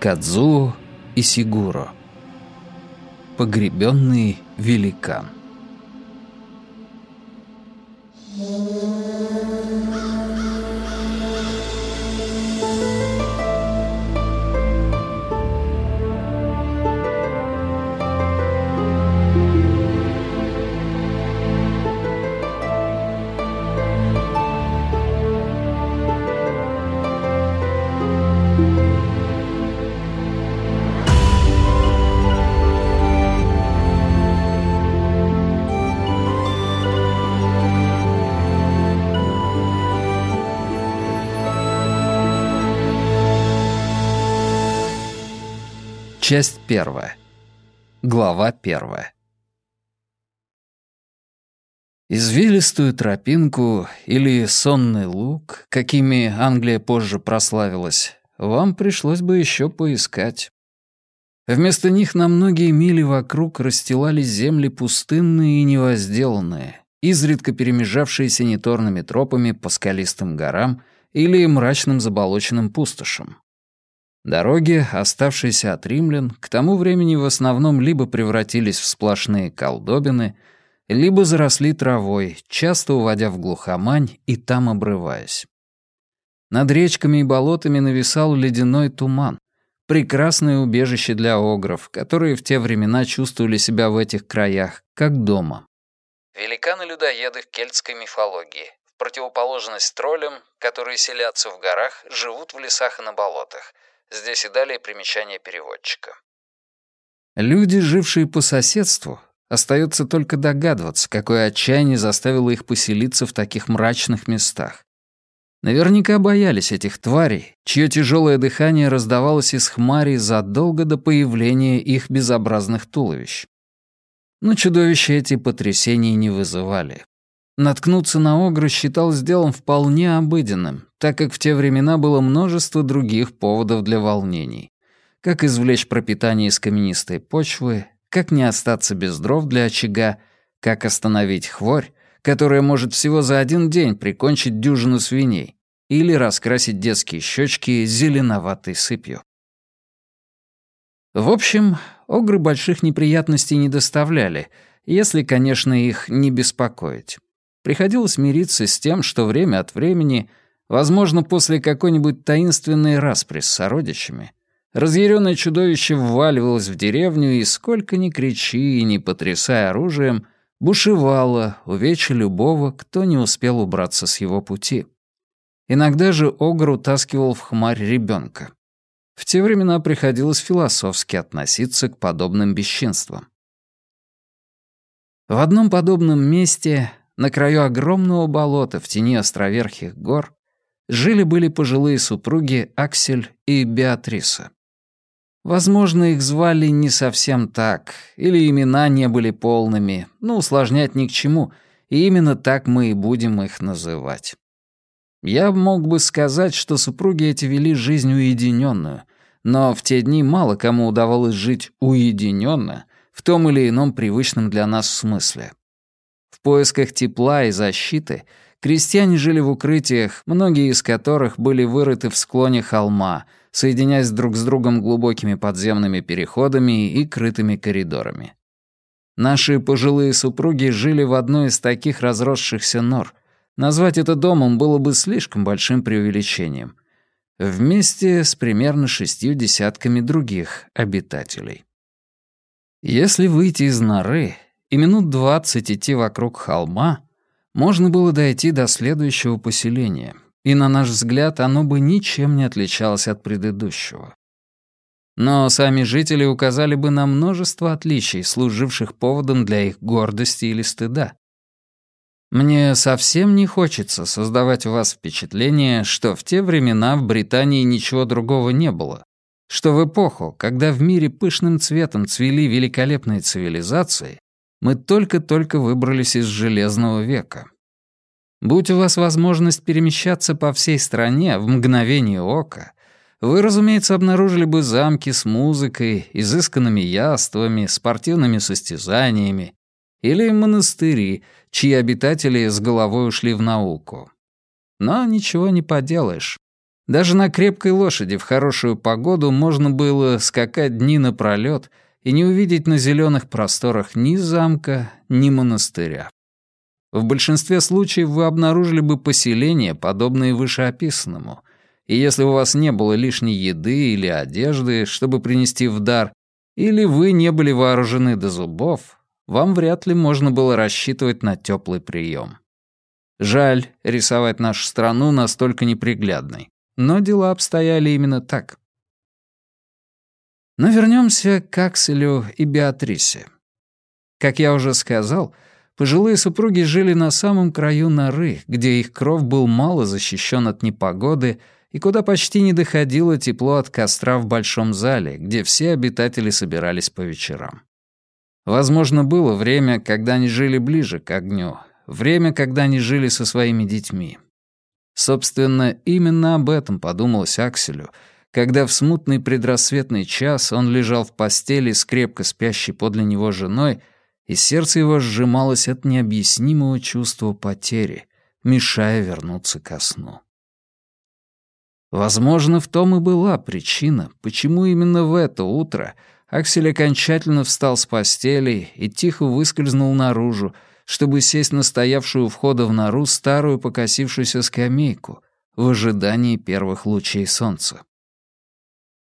Кадзуо и Сигуро. Погребенный великан. Первая. Глава первая. Извилистую тропинку или сонный луг, какими Англия позже прославилась, вам пришлось бы еще поискать. Вместо них на многие мили вокруг расстилались земли пустынные и невозделанные, изредка перемежавшиеся неторными тропами по скалистым горам или мрачным заболоченным пустошам. Дороги, оставшиеся от римлян, к тому времени в основном либо превратились в сплошные колдобины, либо заросли травой, часто уводя в глухомань и там обрываясь. Над речками и болотами нависал ледяной туман, прекрасное убежище для огров, которые в те времена чувствовали себя в этих краях, как дома. Великаны-людоеды в кельтской мифологии, в противоположность троллям, которые селятся в горах, живут в лесах и на болотах — Здесь и далее примечание переводчика. Люди, жившие по соседству, остается только догадываться, какое отчаяние заставило их поселиться в таких мрачных местах. Наверняка боялись этих тварей, чье тяжелое дыхание раздавалось из хмари задолго до появления их безобразных туловищ. Но чудовища эти потрясений не вызывали. Наткнуться на огра считалось делом вполне обыденным, так как в те времена было множество других поводов для волнений. Как извлечь пропитание из каменистой почвы, как не остаться без дров для очага, как остановить хворь, которая может всего за один день прикончить дюжину свиней, или раскрасить детские щечки зеленоватой сыпью. В общем, огры больших неприятностей не доставляли, если, конечно, их не беспокоить. Приходилось мириться с тем, что время от времени, возможно, после какой-нибудь таинственной распри с сородичами, разъяренное чудовище вваливалось в деревню и, сколько ни кричи и не потрясая оружием, бушевало, увеча любого, кто не успел убраться с его пути. Иногда же Огр утаскивал в хмарь ребенка. В те времена приходилось философски относиться к подобным бесчинствам. В одном подобном месте на краю огромного болота в тени островерхих гор жили-были пожилые супруги Аксель и Беатриса. Возможно, их звали не совсем так, или имена не были полными, но усложнять ни к чему, и именно так мы и будем их называть. Я мог бы сказать, что супруги эти вели жизнь уединенную, но в те дни мало кому удавалось жить уединенно в том или ином привычном для нас смысле. В поисках тепла и защиты крестьяне жили в укрытиях, многие из которых были вырыты в склоне холма, соединяясь друг с другом глубокими подземными переходами и крытыми коридорами. Наши пожилые супруги жили в одной из таких разросшихся нор. Назвать это домом было бы слишком большим преувеличением. Вместе с примерно шестью десятками других обитателей. Если выйти из норы и минут двадцать идти вокруг холма, можно было дойти до следующего поселения, и, на наш взгляд, оно бы ничем не отличалось от предыдущего. Но сами жители указали бы на множество отличий, служивших поводом для их гордости или стыда. Мне совсем не хочется создавать у вас впечатление, что в те времена в Британии ничего другого не было, что в эпоху, когда в мире пышным цветом цвели великолепные цивилизации, мы только-только выбрались из Железного века. Будь у вас возможность перемещаться по всей стране в мгновение ока, вы, разумеется, обнаружили бы замки с музыкой, изысканными яствами, спортивными состязаниями или монастыри, чьи обитатели с головой ушли в науку. Но ничего не поделаешь. Даже на крепкой лошади в хорошую погоду можно было скакать дни напролёт и не увидеть на зеленых просторах ни замка, ни монастыря. В большинстве случаев вы обнаружили бы поселения, подобные вышеописанному, и если у вас не было лишней еды или одежды, чтобы принести в дар, или вы не были вооружены до зубов, вам вряд ли можно было рассчитывать на теплый прием. Жаль рисовать нашу страну настолько неприглядной, но дела обстояли именно так. Но вернемся к Акселю и Беатрисе. Как я уже сказал, пожилые супруги жили на самом краю норы, где их кров был мало защищен от непогоды и куда почти не доходило тепло от костра в большом зале, где все обитатели собирались по вечерам. Возможно, было время, когда они жили ближе к огню, время, когда они жили со своими детьми. Собственно, именно об этом подумалось Акселю — когда в смутный предрассветный час он лежал в постели с крепко спящей подле него женой, и сердце его сжималось от необъяснимого чувства потери, мешая вернуться ко сну. Возможно, в том и была причина, почему именно в это утро Аксель окончательно встал с постели и тихо выскользнул наружу, чтобы сесть на стоявшую у входа в нору старую покосившуюся скамейку в ожидании первых лучей солнца.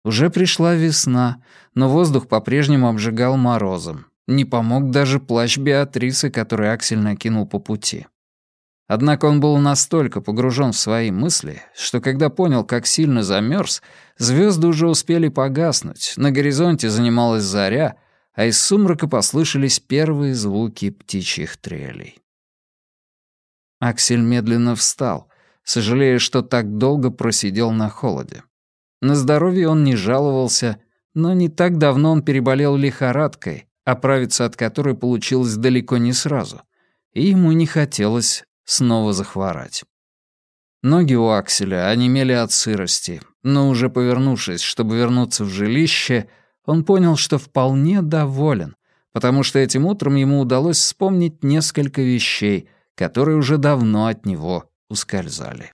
Уже пришла весна, но воздух по-прежнему обжигал морозом. Не помог даже плащ Беатрисы, который Аксель накинул по пути. Однако он был настолько погружен в свои мысли, что когда понял, как сильно замерз, звезды уже успели погаснуть, на горизонте занималась заря, а из сумрака послышались первые звуки птичьих трелей. Аксель медленно встал, сожалея, что так долго просидел на холоде. На здоровье он не жаловался, но не так давно он переболел лихорадкой, оправиться от которой получилось далеко не сразу, и ему не хотелось снова захворать. Ноги у Акселя онемели от сырости, но уже повернувшись, чтобы вернуться в жилище, он понял, что вполне доволен, потому что этим утром ему удалось вспомнить несколько вещей, которые уже давно от него ускользали.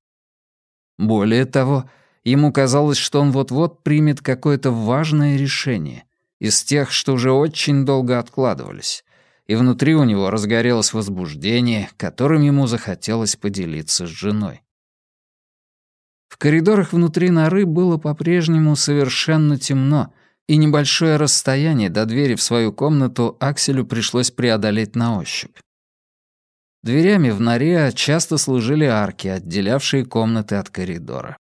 Более того, Ему казалось, что он вот-вот примет какое-то важное решение из тех, что уже очень долго откладывались, и внутри у него разгорелось возбуждение, которым ему захотелось поделиться с женой. В коридорах внутри норы было по-прежнему совершенно темно, и небольшое расстояние до двери в свою комнату Акселю пришлось преодолеть на ощупь. Дверями в норе часто служили арки, отделявшие комнаты от коридора.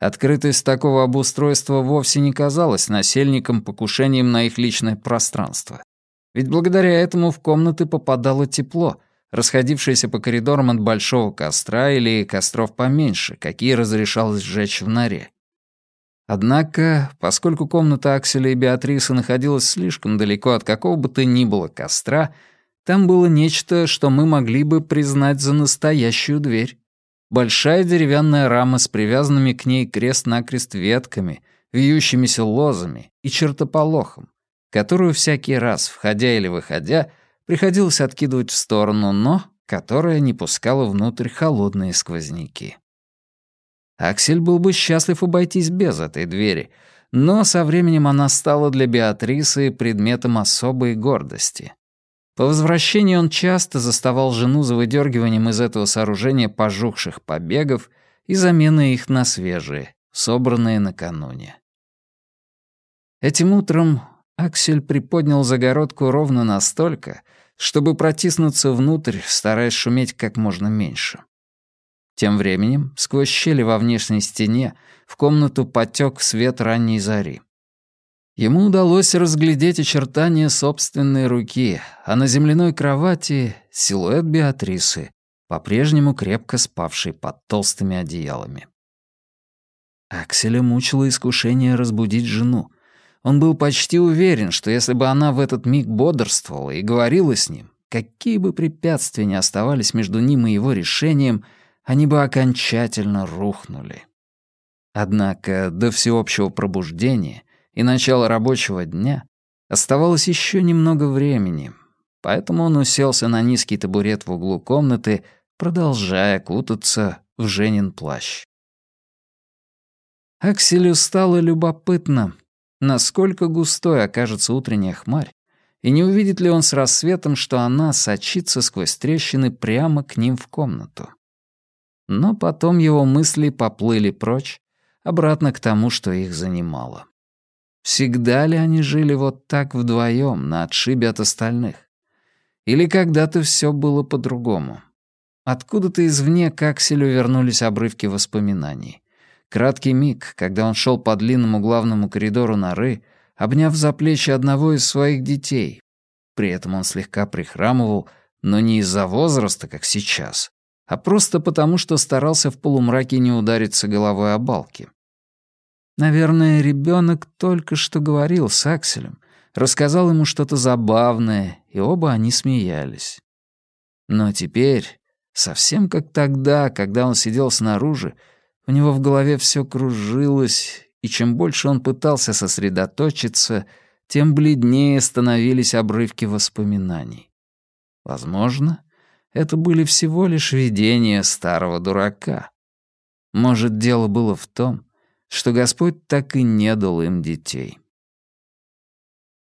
Открытость такого обустройства вовсе не казалась насельникам покушением на их личное пространство. Ведь благодаря этому в комнаты попадало тепло, расходившееся по коридорам от большого костра или костров поменьше, какие разрешалось сжечь в норе. Однако, поскольку комната Акселя и Беатрисы находилась слишком далеко от какого бы то ни было костра, там было нечто, что мы могли бы признать за настоящую дверь. Большая деревянная рама с привязанными к ней крест-накрест ветками, вьющимися лозами и чертополохом, которую всякий раз, входя или выходя, приходилось откидывать в сторону, но которая не пускала внутрь холодные сквозняки. Аксель был бы счастлив обойтись без этой двери, но со временем она стала для Беатрисы предметом особой гордости. По возвращении он часто заставал жену за выдергиванием из этого сооружения пожухших побегов и заменой их на свежие, собранные накануне. Этим утром Аксель приподнял загородку ровно настолько, чтобы протиснуться внутрь, стараясь шуметь как можно меньше. Тем временем, сквозь щели во внешней стене, в комнату потек свет ранней зари. Ему удалось разглядеть очертания собственной руки, а на земляной кровати — силуэт Беатрисы, по-прежнему крепко спавшей под толстыми одеялами. Акселя мучило искушение разбудить жену. Он был почти уверен, что если бы она в этот миг бодрствовала и говорила с ним, какие бы препятствия ни оставались между ним и его решением, они бы окончательно рухнули. Однако до всеобщего пробуждения и начала рабочего дня, оставалось еще немного времени, поэтому он уселся на низкий табурет в углу комнаты, продолжая кутаться в Женин плащ. Акселю стало любопытно, насколько густой окажется утренняя хмарь, и не увидит ли он с рассветом, что она сочится сквозь трещины прямо к ним в комнату. Но потом его мысли поплыли прочь, обратно к тому, что их занимало. Всегда ли они жили вот так вдвоем на отшибе от остальных? Или когда-то все было по-другому? Откуда-то извне к Акселю вернулись обрывки воспоминаний. Краткий миг, когда он шел по длинному главному коридору норы, обняв за плечи одного из своих детей. При этом он слегка прихрамывал, но не из-за возраста, как сейчас, а просто потому, что старался в полумраке не удариться головой о балки. Наверное, ребенок только что говорил с Акселем, рассказал ему что-то забавное, и оба они смеялись. Но теперь, совсем как тогда, когда он сидел снаружи, у него в голове все кружилось, и чем больше он пытался сосредоточиться, тем бледнее становились обрывки воспоминаний. Возможно, это были всего лишь видения старого дурака. Может, дело было в том, что Господь так и не дал им детей.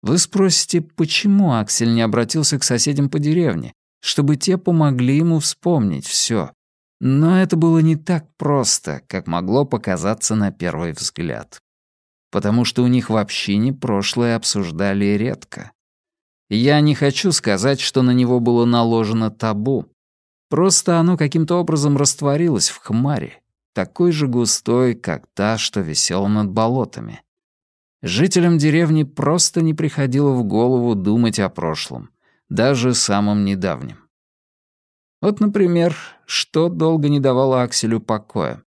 Вы спросите, почему Аксель не обратился к соседям по деревне, чтобы те помогли ему вспомнить все, но это было не так просто, как могло показаться на первый взгляд. Потому что у них в общине прошлое обсуждали редко. Я не хочу сказать, что на него было наложено табу. Просто оно каким-то образом растворилось в хмаре, такой же густой, как та, что висела над болотами. Жителям деревни просто не приходило в голову думать о прошлом, даже самом недавнем. Вот, например, что долго не давало Акселю покоя.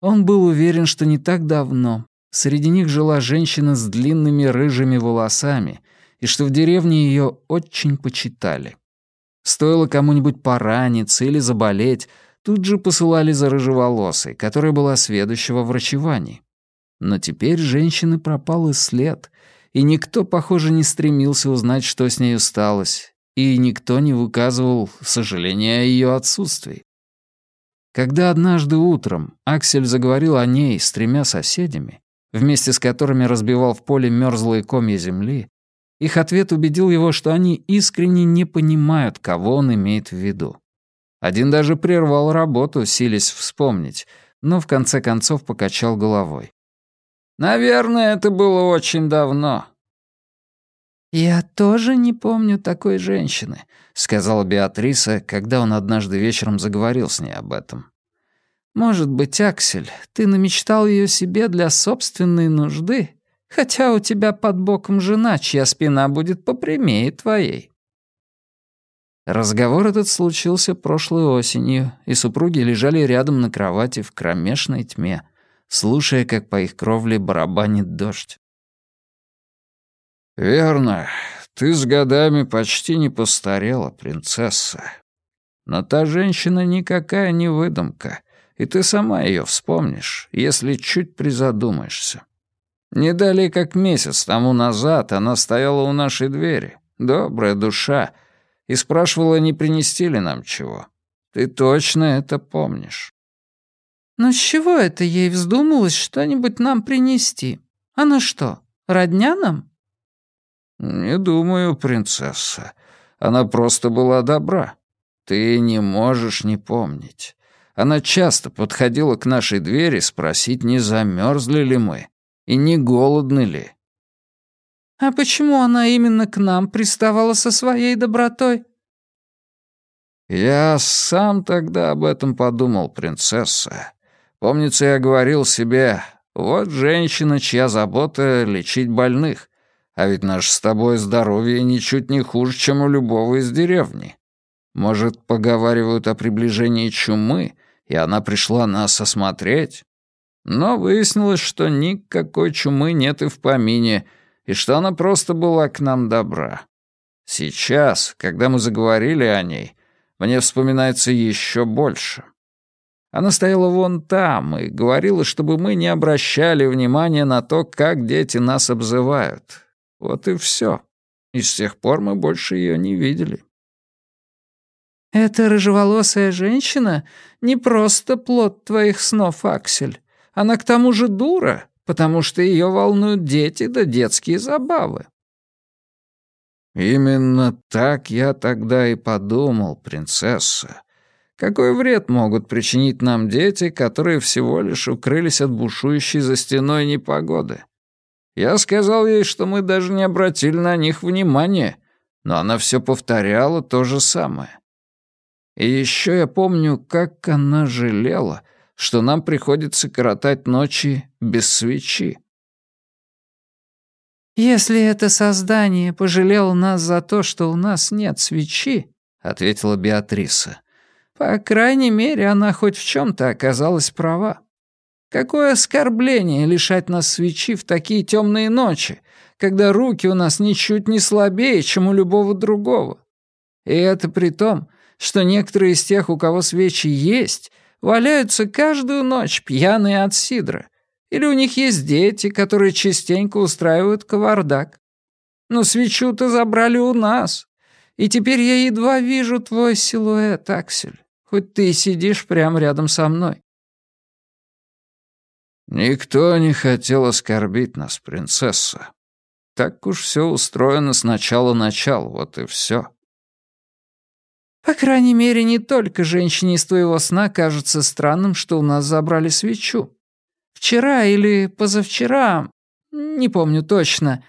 Он был уверен, что не так давно среди них жила женщина с длинными рыжими волосами, и что в деревне ее очень почитали. Стоило кому-нибудь пораниться или заболеть, тут же посылали за рыжеволосой, которая была сведущего врачевании. Но теперь женщины пропал и след, и никто, похоже, не стремился узнать, что с ней сталось, и никто не выказывал сожаления о ее отсутствии. Когда однажды утром Аксель заговорил о ней с тремя соседями, вместе с которыми разбивал в поле мерзлые комья земли, их ответ убедил его, что они искренне не понимают, кого он имеет в виду. Один даже прервал работу, силясь вспомнить, но в конце концов покачал головой. «Наверное, это было очень давно. «Я тоже не помню такой женщины», — сказала Беатриса, когда он однажды вечером заговорил с ней об этом. «Может быть, Аксель, ты намечтал ее себе для собственной нужды, хотя у тебя под боком жена, чья спина будет попрямее твоей». Разговор этот случился прошлой осенью, и супруги лежали рядом на кровати в кромешной тьме, слушая, как по их кровле барабанит дождь. «Верно. Ты с годами почти не постарела, принцесса. Но та женщина никакая не выдумка, и ты сама ее вспомнишь, если чуть призадумаешься. Не далее как месяц тому назад она стояла у нашей двери, добрая душа, и спрашивала, не принести ли нам чего. Ты точно это помнишь». «Но с чего это ей вздумалось что-нибудь нам принести? Она что, родня нам?» «Не думаю, принцесса. Она просто была добра. Ты не можешь не помнить. Она часто подходила к нашей двери спросить, не замерзли ли мы и не голодны ли». «А почему она именно к нам приставала со своей добротой?» «Я сам тогда об этом подумал, принцесса. Помнится, я говорил себе, вот женщина, чья забота — лечить больных, а ведь наше с тобой здоровье ничуть не хуже, чем у любого из деревни. Может, поговаривают о приближении чумы, и она пришла нас осмотреть? Но выяснилось, что никакой чумы нет и в помине, и что она просто была к нам добра. Сейчас, когда мы заговорили о ней, мне вспоминается еще больше. Она стояла вон там и говорила, чтобы мы не обращали внимания на то, как дети нас обзывают. Вот и все. И с тех пор мы больше ее не видели. «Эта рыжеволосая женщина не просто плод твоих снов, Аксель. Она к тому же дура, потому что ее волнуют дети да детские забавы». «Именно так я тогда и подумал, принцесса. Какой вред могут причинить нам дети, которые всего лишь укрылись от бушующей за стеной непогоды? Я сказал ей, что мы даже не обратили на них внимания, но она все повторяла то же самое. И еще я помню, как она жалела, что нам приходится коротать ночи без свечи. «Если это создание пожалело нас за то, что у нас нет свечи», — ответила Беатриса, «по крайней мере, она хоть в чем-то оказалась права. Какое оскорбление лишать нас свечи в такие темные ночи, когда руки у нас ничуть не слабее, чем у любого другого. И это при том, что некоторые из тех, у кого свечи есть, валяются каждую ночь пьяные от сидра, или у них есть дети, которые частенько устраивают кавардак. Но свечу-то забрали у нас. И теперь я едва вижу твой силуэт, Аксель, хоть ты и сидишь прямо рядом со мной. Никто не хотел оскорбить нас, принцесса. Так уж все устроено с начала начала, вот и все. По крайней мере, не только женщине из твоего сна кажется странным, что у нас забрали свечу. Вчера или позавчера, не помню точно,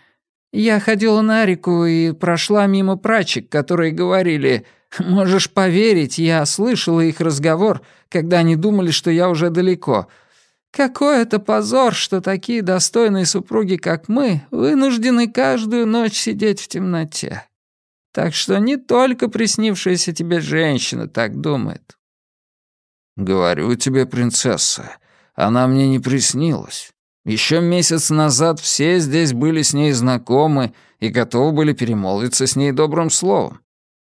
я ходила на реку и прошла мимо прачек, которые говорили, «Можешь поверить, я слышала их разговор, когда они думали, что я уже далеко». Какой это позор, что такие достойные супруги, как мы, вынуждены каждую ночь сидеть в темноте. Так что не только приснившаяся тебе женщина так думает. Говорю тебе, принцесса, она мне не приснилась. Еще месяц назад все здесь были с ней знакомы и готовы были перемолвиться с ней добрым словом.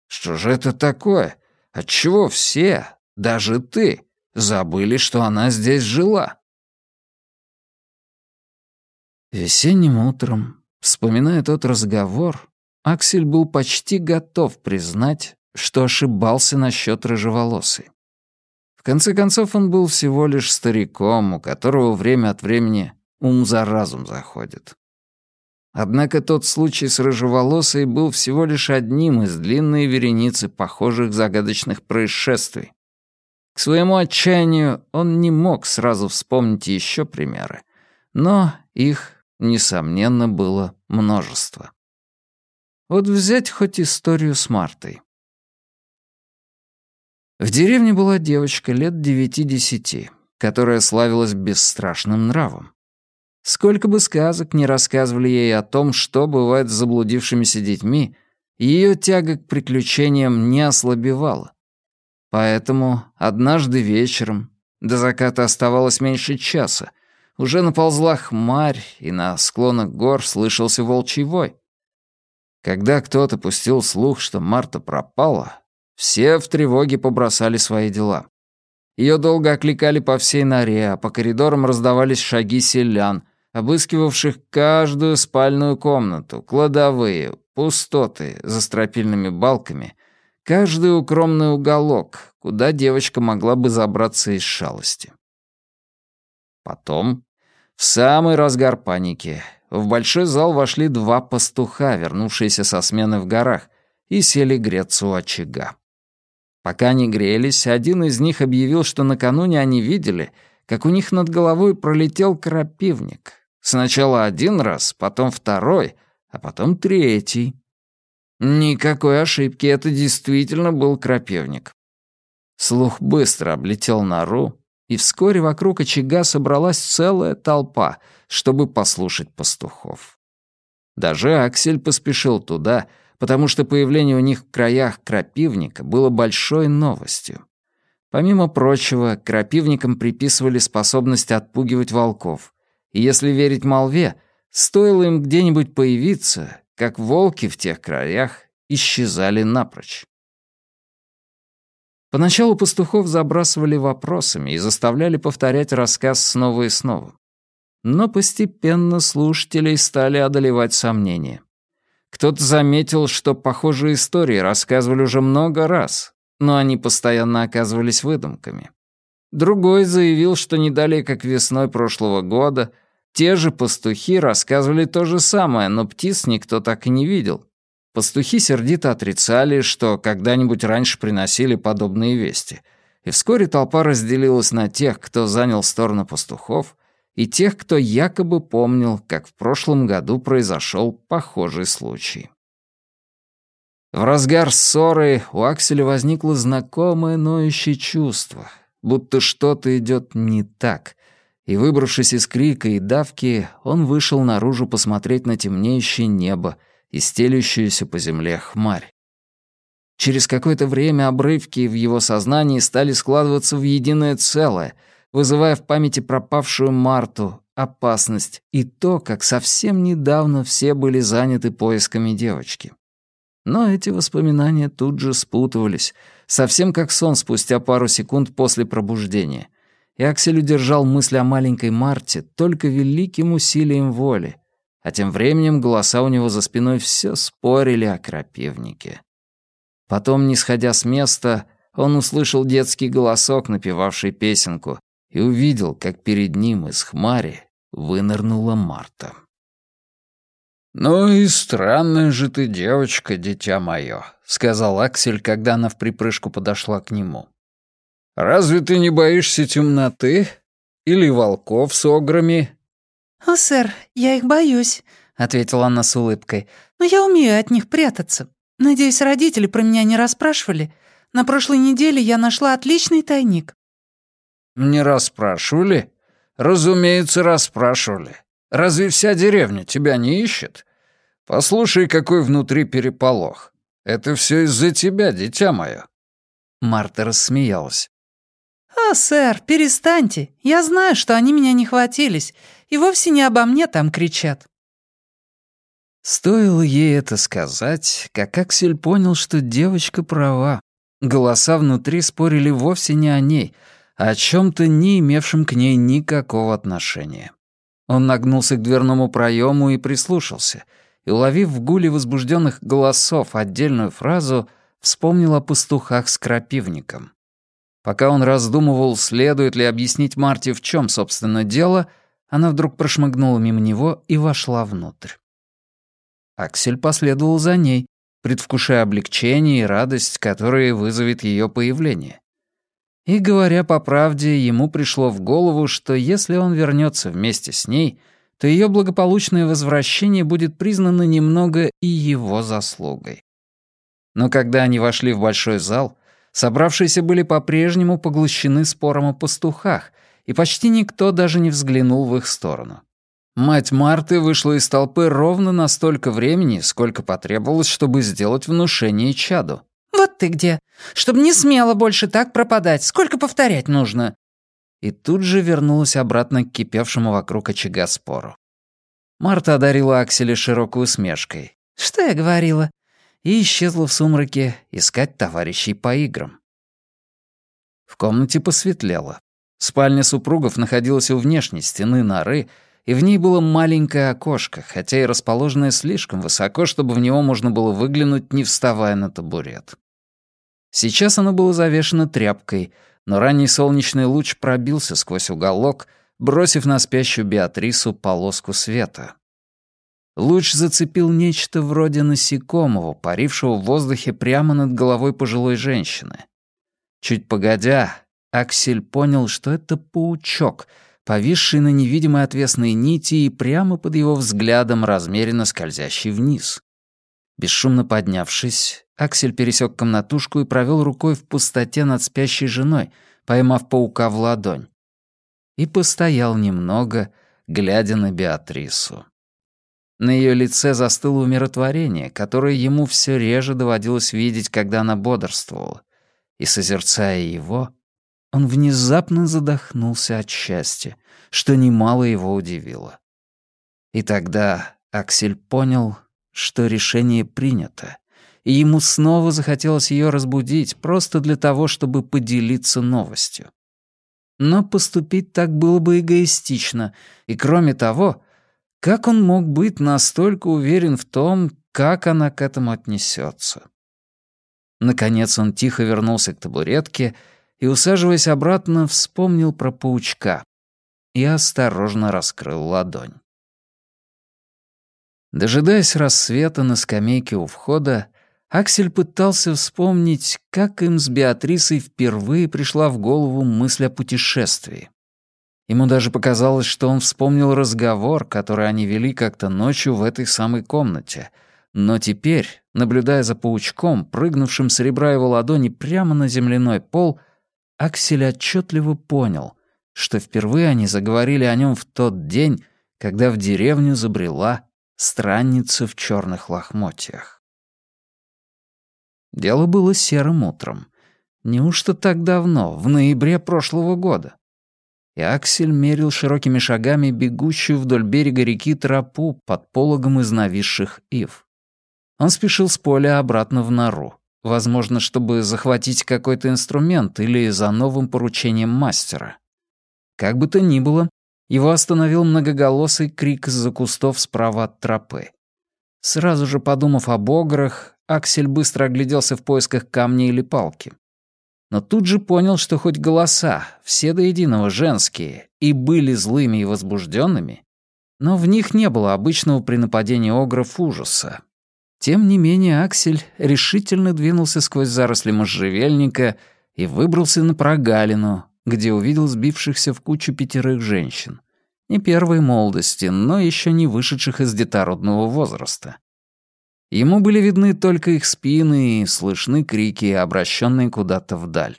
Что же это такое? Отчего все, даже ты, забыли, что она здесь жила? Весенним утром, вспоминая тот разговор, Аксель был почти готов признать, что ошибался насчет рыжеволосой. В конце концов, он был всего лишь стариком, у которого время от времени ум за разум заходит. Однако тот случай с рыжеволосой был всего лишь одним из длинной вереницы похожих загадочных происшествий. К своему отчаянию он не мог сразу вспомнить еще примеры, но их, несомненно, было множество. Вот взять хоть историю с Мартой. В деревне была девочка лет девяти-десяти, которая славилась бесстрашным нравом. Сколько бы сказок не рассказывали ей о том, что бывает с заблудившимися детьми, ее тяга к приключениям не ослабевала. Поэтому однажды вечером, до заката оставалось меньше часа, уже наползла хмарь, и на склонах гор слышался волчий вой. Когда кто-то пустил слух, что Марта пропала, все в тревоге побросали свои дела. Ее долго окликали по всей норе, а по коридорам раздавались шаги селян, обыскивавших каждую спальную комнату, кладовые, пустоты за стропильными балками, каждый укромный уголок, куда девочка могла бы забраться из шалости. Потом, в самый разгар паники, в большой зал вошли два пастуха, вернувшиеся со смены в горах, и сели греться у очага. Пока они грелись, один из них объявил, что накануне они видели, как у них над головой пролетел крапивник. Сначала один раз, потом второй, а потом третий. Никакой ошибки, это действительно был крапивник. Слух быстро облетел нору, и вскоре вокруг очага собралась целая толпа, чтобы послушать пастухов. Даже Аксель поспешил туда, потому что появление у них в краях крапивника было большой новостью. Помимо прочего, крапивникам приписывали способность отпугивать волков. И если верить молве, стоило им где-нибудь появиться, как волки в тех краях исчезали напрочь. Поначалу пастухов забрасывали вопросами и заставляли повторять рассказ снова и снова. Но постепенно слушателей стали одолевать сомнения. Кто-то заметил, что похожие истории рассказывали уже много раз, но они постоянно оказывались выдумками. Другой заявил, что не далее, как весной прошлого года, те же пастухи рассказывали то же самое, но птиц никто так и не видел. Пастухи сердито отрицали, что когда-нибудь раньше приносили подобные вести. И вскоре толпа разделилась на тех, кто занял сторону пастухов, и тех, кто якобы помнил, как в прошлом году произошел похожий случай. В разгар ссоры у Акселя возникло знакомое ноющее чувство, будто что-то идет не так, и, выбравшись из крика и давки, он вышел наружу посмотреть на темнеющее небо и стелющуюся по земле хмарь. Через какое-то время обрывки в его сознании стали складываться в единое целое, вызывая в памяти пропавшую Марту, опасность и то, как совсем недавно все были заняты поисками девочки. Но эти воспоминания тут же спутывались, совсем как сон спустя пару секунд после пробуждения — и Аксель удержал мысль о маленькой Марте только великим усилием воли, а тем временем голоса у него за спиной все спорили о крапивнике. Потом, не сходя с места, он услышал детский голосок, напевавший песенку, и увидел, как перед ним из хмари вынырнула Марта. «Ну и странная же ты девочка, дитя мое», — сказал Аксель, когда она в припрыжку подошла к нему. «Разве ты не боишься темноты? Или волков с ограми?» «О, сэр, я их боюсь», — ответила она с улыбкой. «Но я умею от них прятаться. Надеюсь, родители про меня не расспрашивали. На прошлой неделе я нашла отличный тайник». «Не расспрашивали?» «Разумеется, расспрашивали. Разве вся деревня тебя не ищет? Послушай, какой внутри переполох. Это все из-за тебя, дитя мое». Марта рассмеялась. «О, сэр, перестаньте. Я знаю, что они меня не хватились, и вовсе не обо мне там кричат». Стоило ей это сказать, как Аксель понял, что девочка права. Голоса внутри спорили вовсе не о ней, а о чем то не имевшем к ней никакого отношения. Он нагнулся к дверному проему и прислушался, и, уловив в гуле возбужденных голосов отдельную фразу, вспомнил о пастухах с крапивником. Пока он раздумывал, следует ли объяснить Марте, в чем, собственно, дело, она вдруг прошмыгнула мимо него и вошла внутрь. Аксель последовал за ней, предвкушая облегчение и радость, которые вызовет ее появление. И, говоря по правде, ему пришло в голову, что если он вернется вместе с ней, то ее благополучное возвращение будет признано немного и его заслугой. Но когда они вошли в большой зал, Собравшиеся были по-прежнему поглощены спором о пастухах, и почти никто даже не взглянул в их сторону. Мать Марты вышла из толпы ровно на столько времени, сколько потребовалось, чтобы сделать внушение чаду. «Вот ты где! Чтобы не смело больше так пропадать, сколько повторять нужно!» И тут же вернулась обратно к кипевшему вокруг очага спору. Марта одарила Акселя широкой усмешкой. «Что я говорила? и исчезла в сумраке искать товарищей по играм. В комнате посветлело. Спальня супругов находилась у внешней стены норы, и в ней было маленькое окошко, хотя и расположенное слишком высоко, чтобы в него можно было выглянуть, не вставая на табурет. Сейчас оно было завешено тряпкой, но ранний солнечный луч пробился сквозь уголок, бросив на спящую Беатрису полоску света. Луч зацепил нечто вроде насекомого, парившего в воздухе прямо над головой пожилой женщины. Чуть погодя, Аксель понял, что это паучок, повисший на невидимой отвесной нити и прямо под его взглядом размеренно скользящий вниз. Бесшумно поднявшись, Аксель пересек комнатушку и провел рукой в пустоте над спящей женой, поймав паука в ладонь. И постоял немного, глядя на Беатрису. На ее лице застыло умиротворение, которое ему все реже доводилось видеть, когда она бодрствовала. И, созерцая его, он внезапно задохнулся от счастья, что немало его удивило. И тогда Аксель понял, что решение принято, и ему снова захотелось ее разбудить просто для того, чтобы поделиться новостью. Но поступить так было бы эгоистично, и кроме того, как он мог быть настолько уверен в том, как она к этому отнесется? Наконец он тихо вернулся к табуретке и, усаживаясь обратно, вспомнил про паучка и осторожно раскрыл ладонь. Дожидаясь рассвета на скамейке у входа, Аксель пытался вспомнить, как им с Беатрисой впервые пришла в голову мысль о путешествии. Ему даже показалось, что он вспомнил разговор, который они вели как-то ночью в этой самой комнате. Но теперь, наблюдая за паучком, прыгнувшим с ребра его ладони прямо на земляной пол, Аксель отчетливо понял, что впервые они заговорили о нем в тот день, когда в деревню забрела странница в черных лохмотьях. Дело было серым утром. Неужто так давно, в ноябре прошлого года? И Аксель мерил широкими шагами бегущую вдоль берега реки тропу под пологом из нависших ив. Он спешил с поля обратно в нору, возможно, чтобы захватить какой-то инструмент или за новым поручением мастера. Как бы то ни было, его остановил многоголосый крик из-за кустов справа от тропы. Сразу же подумав об ограх, Аксель быстро огляделся в поисках камня или палки. Но тут же понял, что хоть голоса, все до единого женские, и были злыми и возбужденными, но в них не было обычного при нападении огров ужаса. Тем не менее Аксель решительно двинулся сквозь заросли можжевельника и выбрался на прогалину, где увидел сбившихся в кучу пятерых женщин. Не первой молодости, но еще не вышедших из детородного возраста. Ему были видны только их спины и слышны крики, обращенные куда-то вдаль.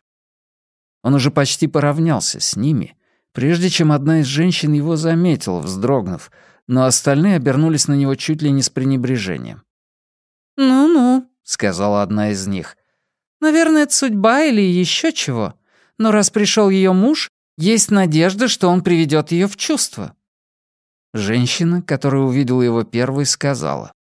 Он уже почти поравнялся с ними, прежде чем одна из женщин его заметила, вздрогнув, но остальные обернулись на него чуть ли не с пренебрежением. «Ну-ну», — сказала одна из них. «Наверное, это судьба или еще чего но раз пришел ее муж, есть надежда, что он приведет ее в чувство». Женщина, которая увидела его первой, сказала.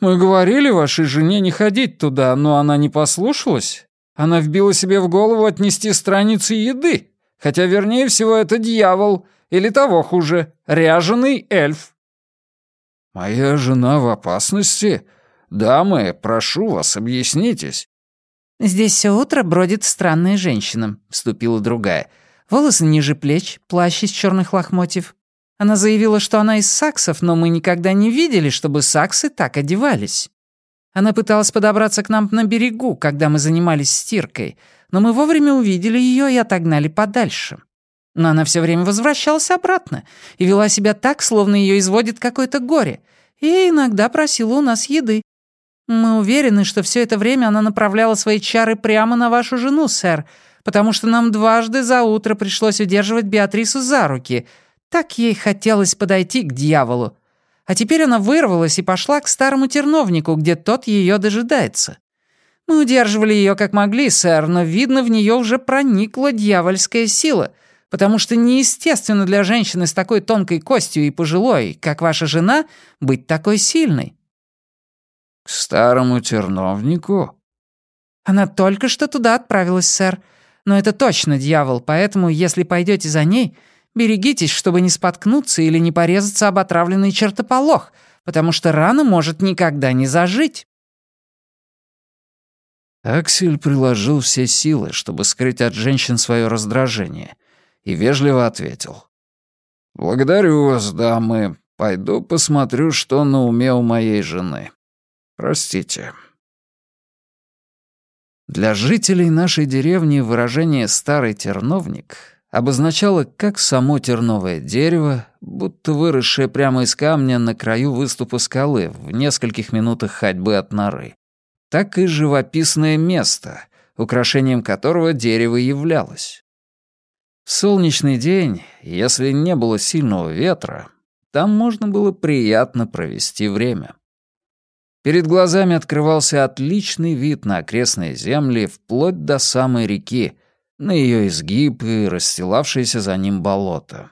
«Мы говорили вашей жене не ходить туда, но она не послушалась. Она вбила себе в голову отнести страницы еды, хотя, вернее всего, это дьявол, или того хуже, ряженый эльф». «Моя жена в опасности? Дамы, прошу вас, объяснитесь». «Здесь все утро бродит странная женщина», — вступила другая. «Волосы ниже плеч, плащ из черных лохмотьев. Она заявила, что она из саксов, но мы никогда не видели, чтобы саксы так одевались. Она пыталась подобраться к нам на берегу, когда мы занимались стиркой, но мы вовремя увидели ее и отогнали подальше. Но она все время возвращалась обратно и вела себя так, словно ее изводит какое-то горе, и иногда просила у нас еды. «Мы уверены, что все это время она направляла свои чары прямо на вашу жену, сэр, потому что нам дважды за утро пришлось удерживать Беатрису за руки. Так ей хотелось подойти к дьяволу. А теперь она вырвалась и пошла к старому терновнику, где тот ее дожидается. Мы удерживали ее как могли, сэр, но, видно, в нее уже проникла дьявольская сила, потому что неестественно для женщины с такой тонкой костью и пожилой, как ваша жена, быть такой сильной. «К старому терновнику?» «Она только что туда отправилась, сэр. Но это точно дьявол, поэтому, если пойдете за ней, берегитесь, чтобы не споткнуться или не порезаться об отравленный чертополох, потому что рана может никогда не зажить». Аксель приложил все силы, чтобы скрыть от женщин свое раздражение, и вежливо ответил. «Благодарю вас, дамы. Пойду посмотрю, что на уме у моей жены». Простите. Для жителей нашей деревни выражение «старый терновник» обозначало как само терновое дерево, будто выросшее прямо из камня на краю выступа скалы в нескольких минутах ходьбы от норы, так и живописное место, украшением которого дерево являлось. В солнечный день, если не было сильного ветра, там можно было приятно провести время. Перед глазами открывался отличный вид на окрестные земли вплоть до самой реки, на ее изгиб и расстилавшееся за ним болото.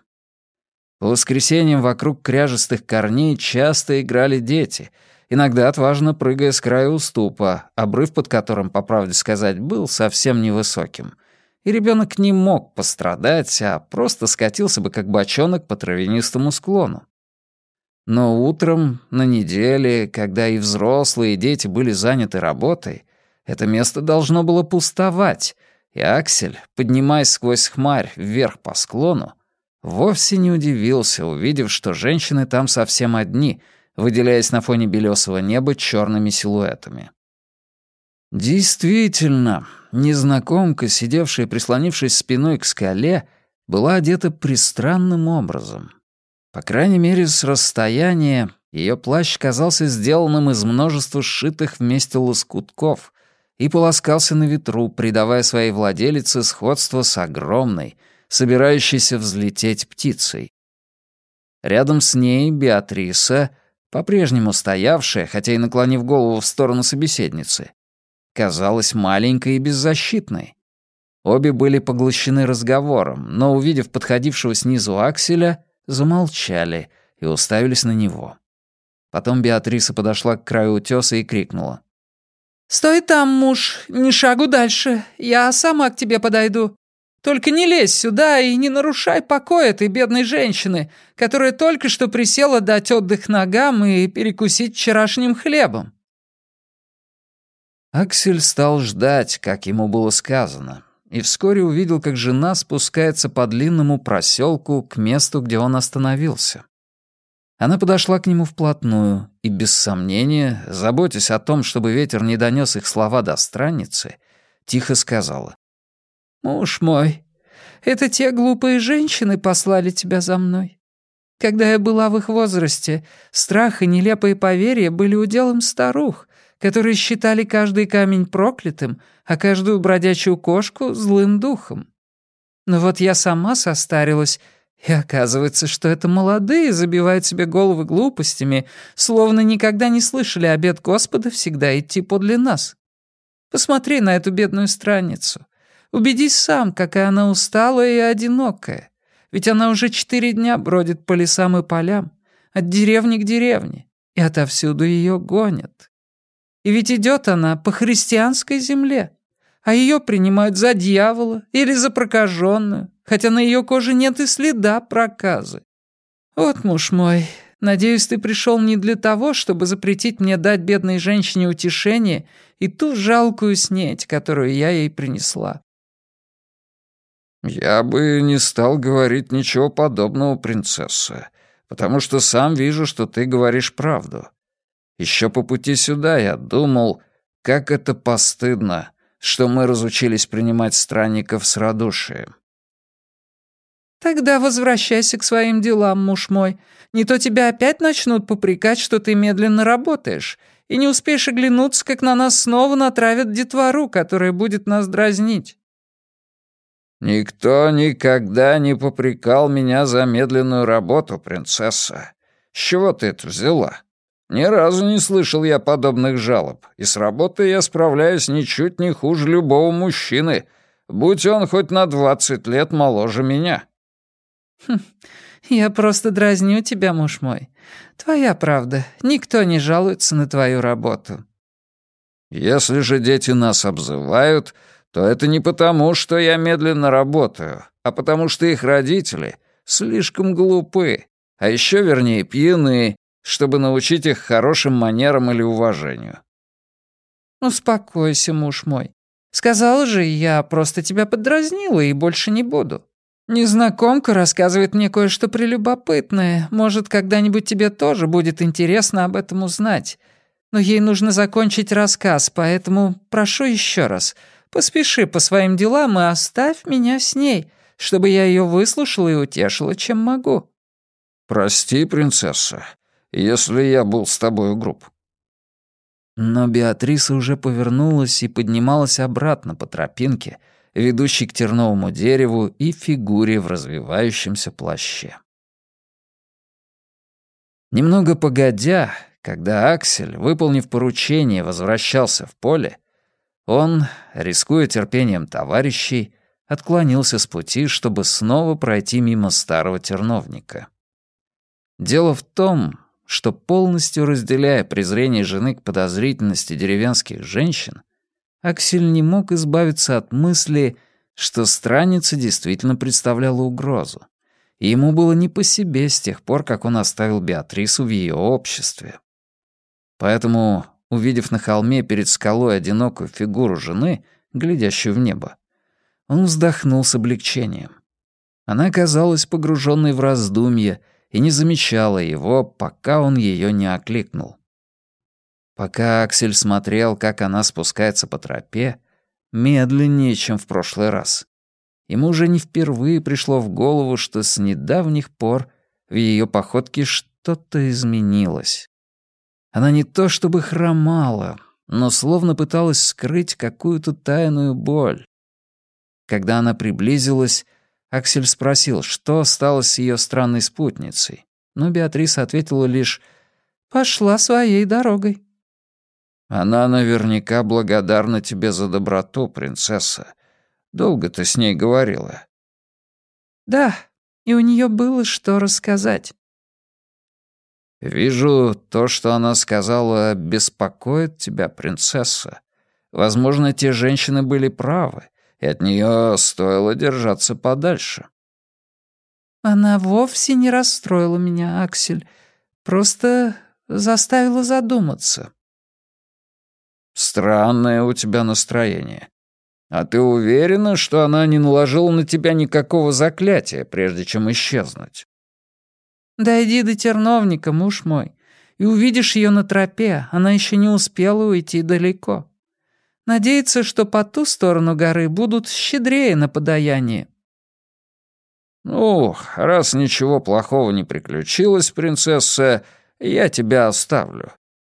По воскресеньям вокруг кряжестых корней часто играли дети, иногда отважно прыгая с края уступа, обрыв под которым, по правде сказать, был совсем невысоким. И ребенок не мог пострадать, а просто скатился бы как бочонок по травянистому склону. Но утром, на неделе, когда и взрослые, и дети были заняты работой, это место должно было пустовать, И Аксель, поднимаясь сквозь хмарь вверх по склону, вовсе не удивился, увидев, что женщины там совсем одни, выделяясь на фоне белесого неба черными силуэтами. Действительно, незнакомка, сидевшая, прислонившись спиной к скале, была одета пристранным образом. По крайней мере, с расстояния ее плащ казался сделанным из множества сшитых вместе лоскутков и полоскался на ветру, придавая своей владелице сходство с огромной, собирающейся взлететь птицей. Рядом с ней Беатриса, по-прежнему стоявшая, хотя и наклонив голову в сторону собеседницы, казалась маленькой и беззащитной. Обе были поглощены разговором, но, увидев подходившего снизу Акселя, замолчали и уставились на него. Потом Беатриса подошла к краю утёса и крикнула. «Стой там, муж, ни шагу дальше, я сама к тебе подойду. Только не лезь сюда и не нарушай покой этой бедной женщины, которая только что присела дать отдых ногам и перекусить вчерашним хлебом». Аксель стал ждать, как ему было сказано, и вскоре увидел, как жена спускается по длинному проселку к месту, где он остановился. Она подошла к нему вплотную и, без сомнения, заботясь о том, чтобы ветер не донес их слова до страницы, тихо сказала. «Муж мой, это те глупые женщины послали тебя за мной. Когда я была в их возрасте, страх и нелепые поверья были уделом старух, которые считали каждый камень проклятым, а каждую бродячую кошку — злым духом. Но вот я сама состарилась, и оказывается, что это молодые забивают себе головы глупостями, словно никогда не слышали обет Господа всегда идти подле нас. Посмотри на эту бедную страницу. Убедись сам, какая она усталая и одинокая. Ведь она уже четыре дня бродит по лесам и полям, от деревни к деревне, и отовсюду ее гонят. И ведь идет она по христианской земле, а ее принимают за дьявола или за прокаженную, хотя на ее коже нет и следа проказы. Вот, муж мой, надеюсь, ты пришел не для того, чтобы запретить мне дать бедной женщине утешение и ту жалкую снеть, которую я ей принесла. «Я бы не стал говорить ничего подобного, принцесса, потому что сам вижу, что ты говоришь правду. Еще по пути сюда я думал, как это постыдно, что мы разучились принимать странников с радушием. «Тогда возвращайся к своим делам, муж мой. Не то тебя опять начнут попрекать, что ты медленно работаешь, и не успеешь оглянуться, как на нас снова натравят детвору, которая будет нас дразнить». «Никто никогда не попрекал меня за медленную работу, принцесса. С чего ты это взяла?» Ни разу не слышал я подобных жалоб, и с работой я справляюсь ничуть не хуже любого мужчины, будь он хоть на двадцать лет моложе меня». Хм, «Я просто дразню тебя, муж мой. Твоя правда, никто не жалуется на твою работу». «Если же дети нас обзывают, то это не потому, что я медленно работаю, а потому что их родители слишком глупы, а еще вернее пьяны чтобы научить их хорошим манерам или уважению. «Успокойся, муж мой. Сказал же, я просто тебя подразнила и больше не буду. Незнакомка рассказывает мне кое-что прелюбопытное. Может, когда-нибудь тебе тоже будет интересно об этом узнать. Но ей нужно закончить рассказ, поэтому прошу еще раз, поспеши по своим делам и оставь меня с ней, чтобы я ее выслушала и утешила, чем могу». «Прости, принцесса если я был с тобою груб». Но Беатриса уже повернулась и поднималась обратно по тропинке, ведущей к терновому дереву и фигуре в развивающемся плаще. Немного погодя, когда Аксель, выполнив поручение, возвращался в поле, он, рискуя терпением товарищей, отклонился с пути, чтобы снова пройти мимо старого терновника. Дело в том, что полностью разделяя презрение жены к подозрительности деревенских женщин, Аксель не мог избавиться от мысли, что страница действительно представляла угрозу. И ему было не по себе с тех пор, как он оставил Беатрису в ее обществе. Поэтому, увидев на холме перед скалой одинокую фигуру жены, глядящую в небо, Он вздохнул с облегчением. Она казалась погруженной в раздумье и не замечала его, пока он ее не окликнул. Пока Аксель смотрел, как она спускается по тропе, медленнее, чем в прошлый раз. Ему уже не впервые пришло в голову, что с недавних пор в ее походке что-то изменилось. Она не то чтобы хромала, но словно пыталась скрыть какую-то тайную боль. Когда она приблизилась, Аксель спросил, что стало с ее странной спутницей, но Беатриса ответила лишь «пошла своей дорогой». «Она наверняка благодарна тебе за доброту, принцесса. Долго ты с ней говорила?» «Да, и у нее было что рассказать». «Вижу, то, что она сказала, беспокоит тебя, принцесса. Возможно, те женщины были правы, и от нее стоило держаться подальше». «Она вовсе не расстроила меня, Аксель. Просто заставила задуматься». «Странное у тебя настроение. А ты уверена, что она не наложила на тебя никакого заклятия, прежде чем исчезнуть?» «Дойди до терновника, муж мой, и увидишь ее на тропе, она еще не успела уйти далеко. Надеется, что по ту сторону горы будут щедрее на подаяние». «Ну, раз ничего плохого не приключилось, принцесса, я тебя оставлю.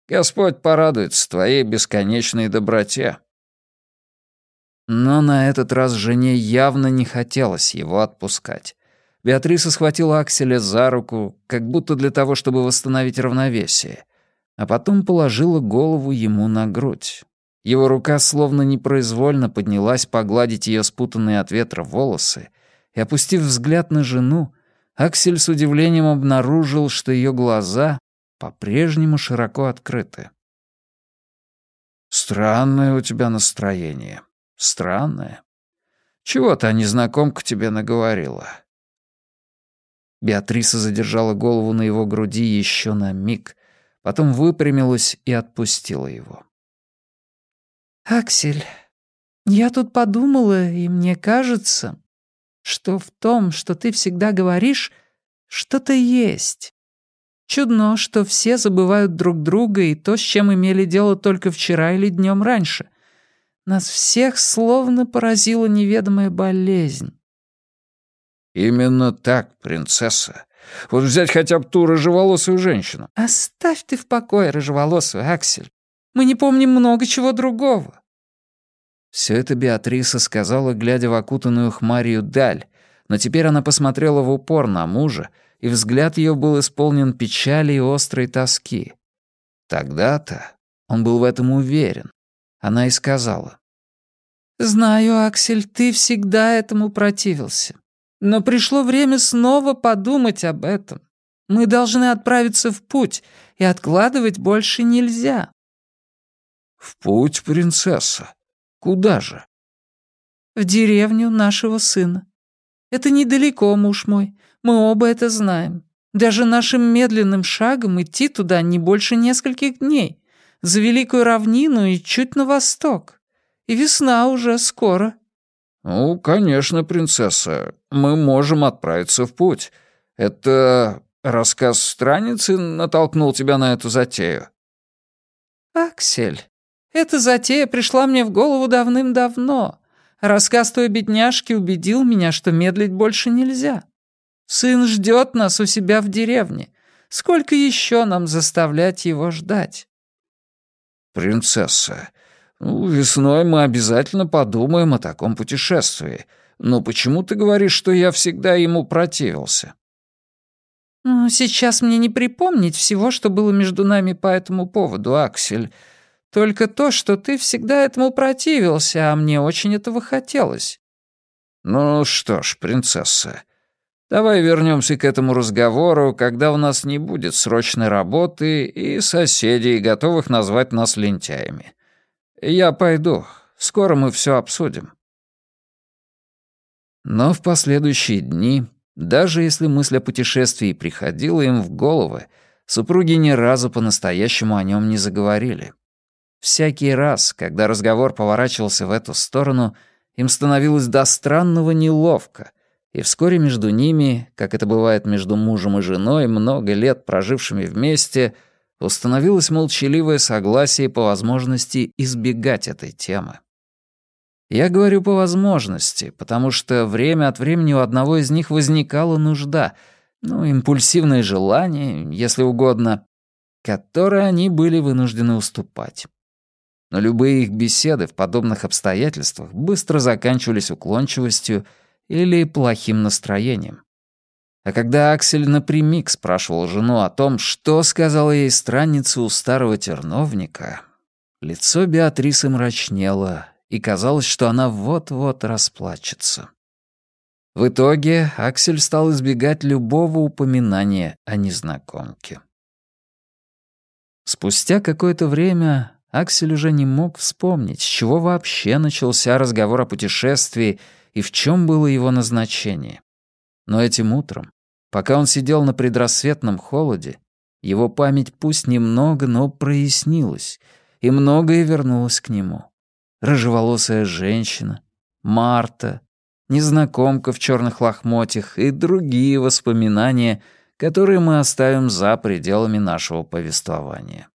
Господь порадуется твоей бесконечной доброте». Но на этот раз жене явно не хотелось его отпускать. Беатриса схватила Акселя за руку, как будто для того, чтобы восстановить равновесие, а потом положила голову ему на грудь. Его рука словно непроизвольно поднялась погладить ее спутанные от ветра волосы, и, опустив взгляд на жену, Аксель с удивлением обнаружил, что ее глаза по-прежнему широко открыты. «Странное у тебя настроение. Странное. Чего-то незнакомка тебе наговорила. Беатриса задержала голову на его груди еще на миг, потом выпрямилась и отпустила его. «Аксель, я тут подумала, и мне кажется, что в том, что ты всегда говоришь, что-то есть. Чудно, что все забывают друг друга и то, с чем имели дело только вчера или днем раньше. Нас всех словно поразила неведомая болезнь. «Именно так, принцесса. Вот взять хотя бы ту рыжеволосую женщину». «Оставь ты в покое рыжеволосую, Аксель. Мы не помним много чего другого». Все это Беатриса сказала, глядя в окутанную хмарью даль, но теперь она посмотрела в упор на мужа, и взгляд ее был исполнен печали и острой тоски. Тогда-то он был в этом уверен. Она и сказала. «Знаю, Аксель, ты всегда этому противился. Но пришло время снова подумать об этом. Мы должны отправиться в путь, и откладывать больше нельзя». «В путь, принцесса? Куда же?» «В деревню нашего сына. Это недалеко, муж мой. Мы оба это знаем. Даже нашим медленным шагом идти туда не больше нескольких дней. За Великую равнину и чуть на восток. И весна уже скоро». «Ну, конечно, принцесса. Мы можем отправиться в путь. Это рассказ страницы натолкнул тебя на эту затею?» «Аксель, эта затея пришла мне в голову давным-давно. Рассказ той бедняжки убедил меня, что медлить больше нельзя. Сын ждет нас у себя в деревне. Сколько еще нам заставлять его ждать?» «Принцесса, ну, весной мы обязательно подумаем о таком путешествии. Но почему ты говоришь, что я всегда ему противился?» «Ну, сейчас мне не припомнить всего, что было между нами по этому поводу, Аксель. Только то, что ты всегда этому противился, а мне очень этого хотелось». «Ну что ж, принцесса, давай вернемся к этому разговору, когда у нас не будет срочной работы и соседей, готовых назвать нас лентяями. Я пойду. Скоро мы все обсудим. Но в последующие дни, даже если мысль о путешествии приходила им в головы, супруги ни разу по-настоящему о нем не заговорили. Всякий раз, когда разговор поворачивался в эту сторону, Им становилось до странного неловко, и вскоре между ними, как это бывает между мужем и женой, много лет прожившими вместе, установилось молчаливое согласие по возможности избегать этой темы. Я говорю по возможности, потому что время от времени у одного из них возникала нужда, ну, импульсивное желание, если угодно, которое они были вынуждены уступать. Но любые их беседы в подобных обстоятельствах быстро заканчивались уклончивостью или плохим настроением. А когда Аксель напрямик спрашивал жену о том, что сказала ей странница у старого терновника, лицо Беатрисы мрачнело, и казалось, что она вот-вот расплачется. В итоге Аксель стал избегать любого упоминания о незнакомке. Спустя какое-то время Аксель уже не мог вспомнить, с чего вообще начался разговор о путешествии и в чем было его назначение. Но этим утром, пока он сидел на предрассветном холоде, его память пусть немного, но прояснилась, и многое вернулось к нему. Рыжеволосая женщина, Марта, незнакомка в черных лохмотьях и другие воспоминания, которые мы оставим за пределами нашего повествования.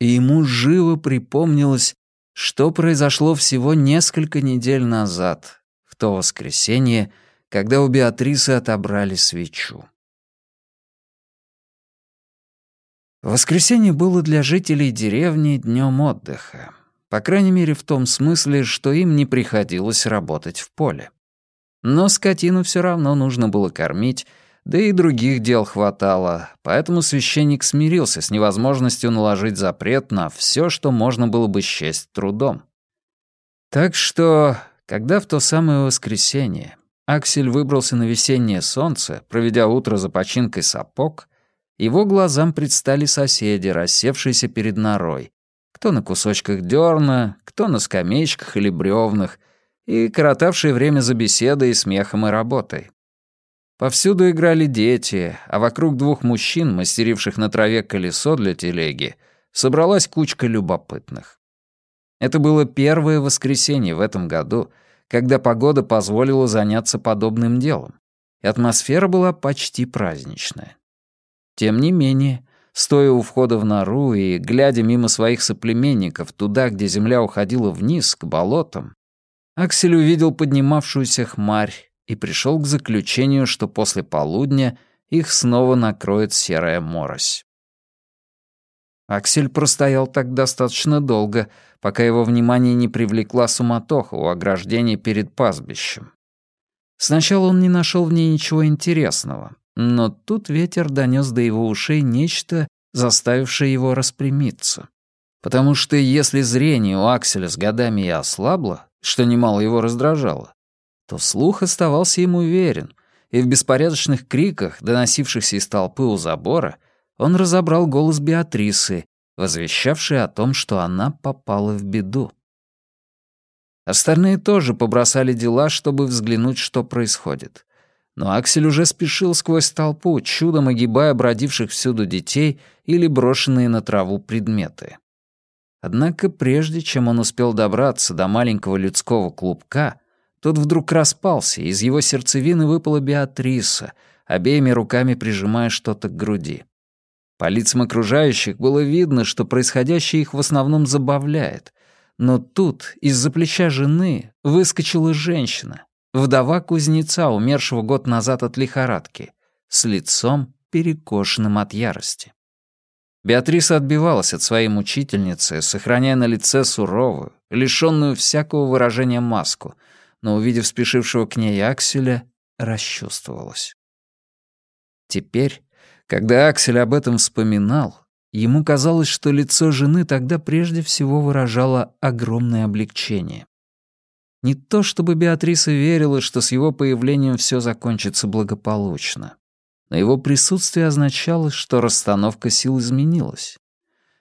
И ему живо припомнилось, что произошло всего несколько недель назад, в то воскресенье, когда у Беатрисы отобрали свечу. Воскресенье было для жителей деревни днем отдыха. По крайней мере, в том смысле, что им не приходилось работать в поле. Но скотину все равно нужно было кормить, да и других дел хватало, поэтому священник смирился с невозможностью наложить запрет на все, что можно было бы счесть трудом. Так что когда в то самое воскресенье Аксель выбрался на весеннее солнце, проведя утро за починкой сапог, его глазам предстали соседи, рассевшиеся перед норой, кто на кусочках дерна, кто на скамеечках или бревнах, и коротавшие время за беседой, смехом и работой. Повсюду играли дети, а вокруг двух мужчин, мастеривших на траве колесо для телеги, собралась кучка любопытных. Это было первое воскресенье в этом году, когда погода позволила заняться подобным делом, и атмосфера была почти праздничная. Тем не менее, стоя у входа в нору и глядя мимо своих соплеменников туда, где земля уходила вниз, к болотам, Аксель увидел поднимавшуюся хмарь и пришел к заключению, что после полудня их снова накроет серая морось. Аксель простоял так достаточно долго, пока его внимание не привлекла суматоха у ограждения перед пастбищем. Сначала он не нашел в ней ничего интересного, но тут ветер донес до его ушей нечто, заставившее его распрямиться. Потому что если зрение у Акселя с годами и ослабло, что немало его раздражало, то слух оставался ему верен, и в беспорядочных криках, доносившихся из толпы у забора, он разобрал голос Беатрисы, возвещавший о том, что она попала в беду. Остальные тоже побросали дела, чтобы взглянуть, что происходит. Но Аксель уже спешил сквозь толпу, чудом огибая бродивших всюду детей или брошенные на траву предметы. Однако прежде, чем он успел добраться до маленького людского клубка, тот вдруг распался, и из его сердцевины выпала Беатриса, обеими руками прижимая что-то к груди. По лицам окружающих было видно, что происходящее их в основном забавляет. Но тут из-за плеча жены выскочила женщина, вдова кузнеца, умершего год назад от лихорадки, с лицом, перекошенным от ярости. Беатриса отбивалась от своей мучительницы, сохраняя на лице суровую, лишенную всякого выражения маску, но, увидев спешившего к ней Акселя, расчувствовалась. Теперь, когда Аксель об этом вспоминал, ему казалось, что лицо жены тогда прежде всего выражало огромное облегчение. Не то чтобы Беатриса верила, что с его появлением все закончится благополучно. Но его присутствие означало, что расстановка сил изменилась.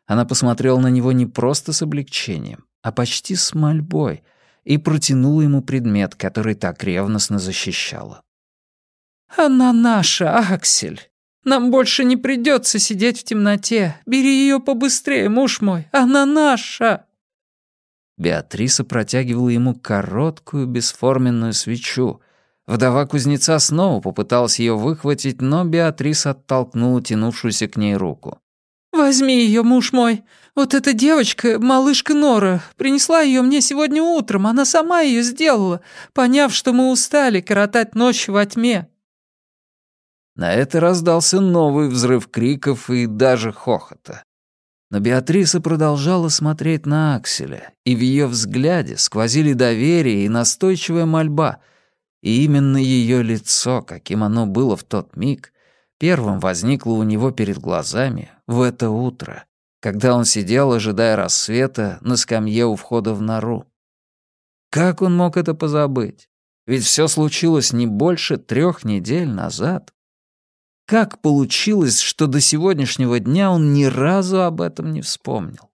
Она посмотрела на него не просто с облегчением, а почти с мольбой и протянула ему предмет, который так ревностно защищала. «Она наша, Аксель!» Нам больше не придется сидеть в темноте. Бери ее побыстрее, муж мой, она наша!» Беатриса протягивала ему короткую бесформенную свечу. Вдова кузнеца снова попыталась ее выхватить, но Беатриса оттолкнула тянувшуюся к ней руку. «Возьми ее, муж мой. Вот эта девочка, малышка Нора, принесла ее мне сегодня утром. Она сама ее сделала, поняв, что мы устали коротать ночь во тьме». На это раздался новый взрыв криков и даже хохота. Но Беатриса продолжала смотреть на Акселя, и в ее взгляде сквозили доверие и настойчивая мольба. И именно ее лицо, каким оно было в тот миг, первым возникло у него перед глазами в это утро, когда он сидел, ожидая рассвета, на скамье у входа в нору. Как он мог это позабыть? Ведь все случилось не больше трех недель назад. Как получилось, что до сегодняшнего дня он ни разу об этом не вспомнил?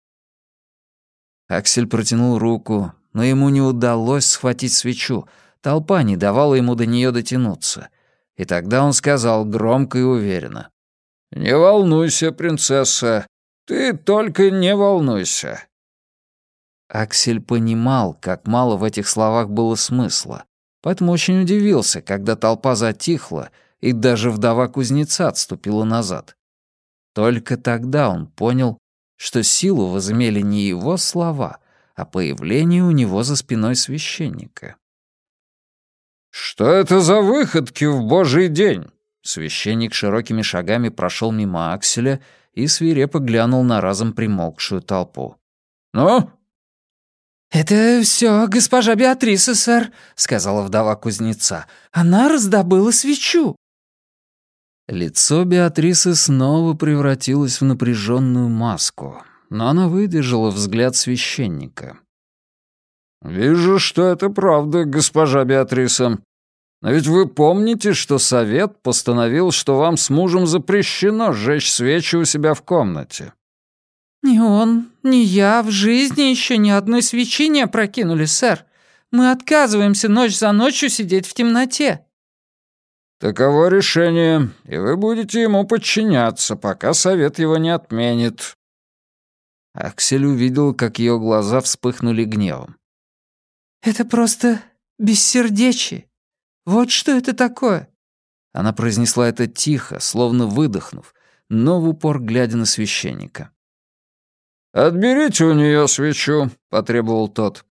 Аксель протянул руку, но ему не удалось схватить свечу. Толпа не давала ему до нее дотянуться. И тогда он сказал громко и уверенно. «Не волнуйся, принцесса. Ты только не волнуйся». Аксель понимал, как мало в этих словах было смысла, поэтому очень удивился, когда толпа затихла, и даже вдова кузнеца отступила назад. Только тогда он понял, что силу возымели не его слова, а появление у него за спиной священника. «Что это за выходки в божий день?» Священник широкими шагами прошел мимо Акселя и свирепо глянул на разом примолкшую толпу. «Ну, «Это все госпожа Беатриса, сэр», — сказала вдова кузнеца. «Она раздобыла свечу». Лицо Беатрисы снова превратилось в напряженную маску, но она выдержала взгляд священника. «Вижу, что это правда, госпожа Беатриса. Но ведь вы помните, что совет постановил, что вам с мужем запрещено сжечь свечи у себя в комнате?» «Ни он, ни я в жизни еще ни одной свечи не опрокинули, сэр. Мы отказываемся ночь за ночью сидеть в темноте». «Таково решение, и вы будете ему подчиняться, пока совет его не отменит». Аксель увидел, как ее глаза вспыхнули гневом. «Это просто бессердечие. Вот что это такое?» Она произнесла это тихо, словно выдохнув, но в упор глядя на священника. «Отберите у нее свечу», — потребовал тот.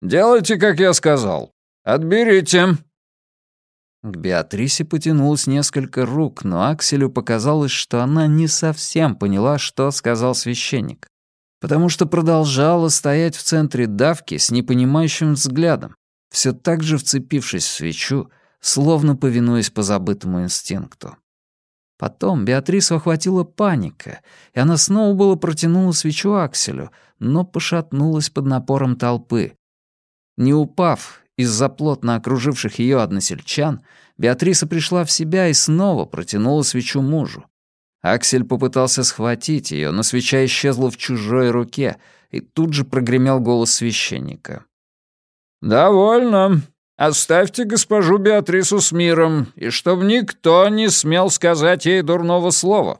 «Делайте, как я сказал. Отберите». К Беатрисе потянулось несколько рук, но Акселю показалось, что она не совсем поняла, что сказал священник, потому что продолжала стоять в центре давки с непонимающим взглядом, все так же вцепившись в свечу, словно повинуясь позабытому инстинкту. Потом Беатрису охватила паника, и она снова было протянула свечу Акселю, но пошатнулась под напором толпы. Не упав из-за плотно окруживших ее односельчан, Беатриса пришла в себя и снова протянула свечу мужу. Аксель попытался схватить ее, но свеча исчезла в чужой руке, и тут же прогремел голос священника. «Довольно. Оставьте госпожу Беатрису с миром, и чтоб никто не смел сказать ей дурного слова.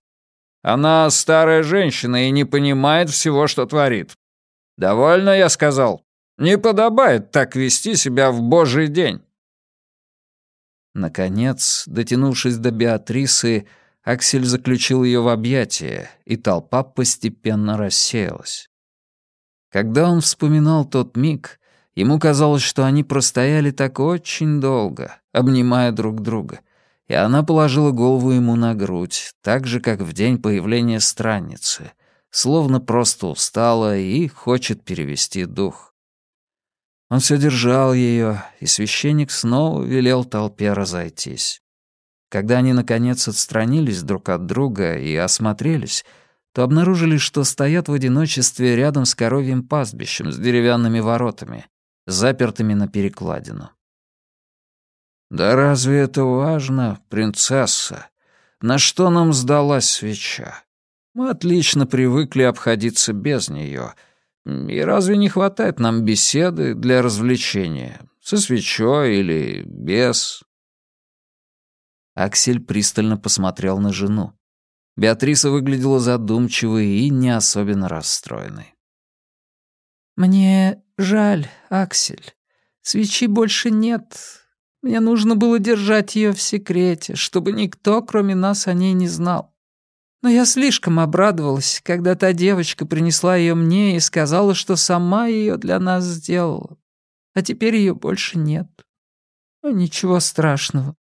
Она старая женщина и не понимает всего, что творит. Довольно, я сказал. Не подобает так вести себя в божий день». Наконец, дотянувшись до Беатрисы, Аксель заключил ее в объятия, и толпа постепенно рассеялась. Когда он вспоминал тот миг, ему казалось, что они простояли так очень долго, обнимая друг друга, и она положила голову ему на грудь, так же, как в день появления странницы, словно просто устала и хочет перевести дух. Он все держал ее, и священник снова велел толпе разойтись. Когда они, наконец, отстранились друг от друга и осмотрелись, то обнаружили, что стоят в одиночестве рядом с коровьим пастбищем с деревянными воротами, запертыми на перекладину. «Да разве это важно, принцесса? На что нам сдалась свеча? Мы отлично привыкли обходиться без нее», и разве не хватает нам беседы для развлечения? Со свечой или без?» Аксель пристально посмотрел на жену. Беатриса выглядела задумчивой и не особенно расстроенной. «Мне Жаль, Аксель. Свечи больше нет. Мне нужно было держать ее в секрете, чтобы никто, кроме нас, о ней не знал. Но я слишком обрадовалась, когда та девочка принесла ее мне и сказала, что сама ее для нас сделала. А теперь ее больше нет. Ну, ничего страшного.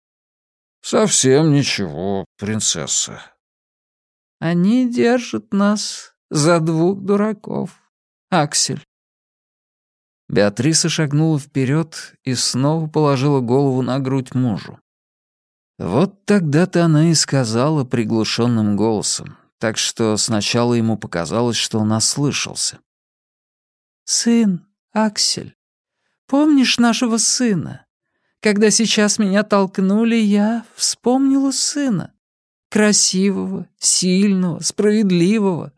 Совсем ничего, принцесса. Они держат нас за двух дураков, Аксель. Беатриса шагнула вперед и снова положила голову на грудь мужу. Вот тогда-то она и сказала приглушенным голосом, так что сначала ему показалось, что он ослышался. «Сын, Аксель, помнишь нашего сына? Когда сейчас меня толкнули, я вспомнила сына. Красивого, сильного, справедливого.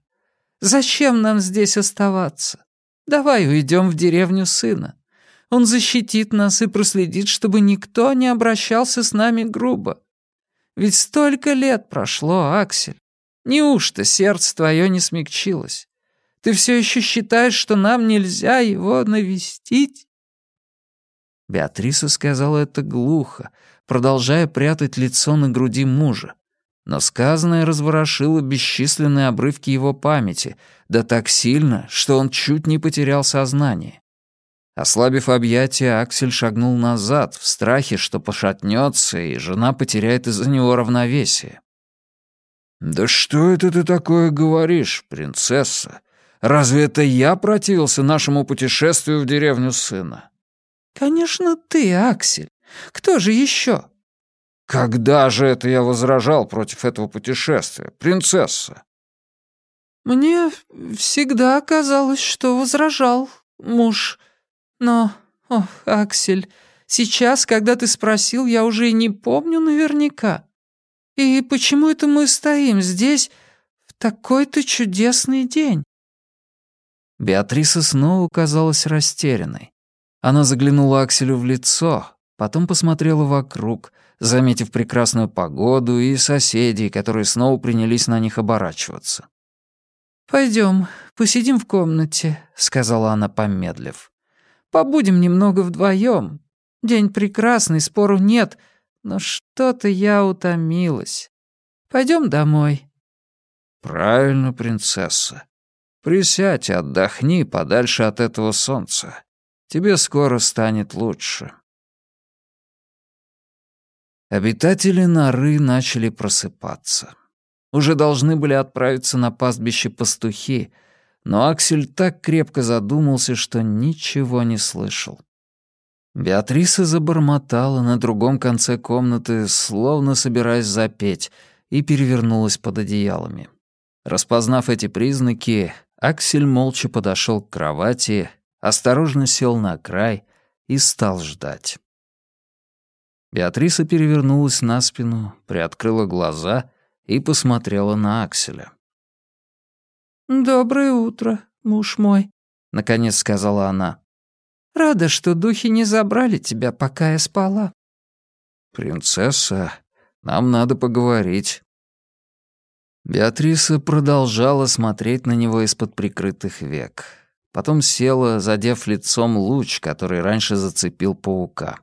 Зачем нам здесь оставаться? Давай уйдем в деревню сына. Он защитит нас и проследит, чтобы никто не обращался с нами грубо. Ведь столько лет прошло, Аксель. Неужто сердце твое не смягчилось? Ты все еще считаешь, что нам нельзя его навестить?» Беатриса сказала это глухо, продолжая прятать лицо на груди мужа. Но сказанное разворошило бесчисленные обрывки его памяти, да так сильно, что он чуть не потерял сознание. Ослабив объятия, Аксель шагнул назад, в страхе, что пошатнется, и жена потеряет из-за него равновесие. «Да что это ты такое говоришь, принцесса? Разве это я противился нашему путешествию в деревню сына?» «Конечно ты, Аксель. Кто же еще?» «Когда же это я возражал против этого путешествия, принцесса?» «Мне всегда казалось, что возражал, муж», но, ох, Аксель, сейчас, когда ты спросил, я уже и не помню наверняка. И почему это мы стоим здесь в такой-то чудесный день?» Беатриса снова казалась растерянной. Она заглянула Акселю в лицо, потом посмотрела вокруг, заметив прекрасную погоду и соседей, которые снова принялись на них оборачиваться. «Пойдем, посидим в комнате», — сказала она, помедлив. Побудем немного вдвоем. День прекрасный, спору нет, но что-то я утомилась. Пойдем домой». «Правильно, принцесса. Присядь и отдохни подальше от этого солнца. Тебе скоро станет лучше». Обитатели норы начали просыпаться. Уже должны были отправиться на пастбище пастухи — но Аксель так крепко задумался, что ничего не слышал. Беатриса забормотала на другом конце комнаты, словно собираясь запеть, и перевернулась под одеялами. Распознав эти признаки, Аксель молча подошел к кровати, осторожно сел на край и стал ждать. Беатриса перевернулась на спину, приоткрыла глаза и посмотрела на Акселя. «Доброе утро, муж мой», — наконец сказала она. «Рада, что духи не забрали тебя, пока я спала». «Принцесса, нам надо поговорить». Беатриса продолжала смотреть на него из-под прикрытых век. Потом села, задев лицом луч, который раньше зацепил паука.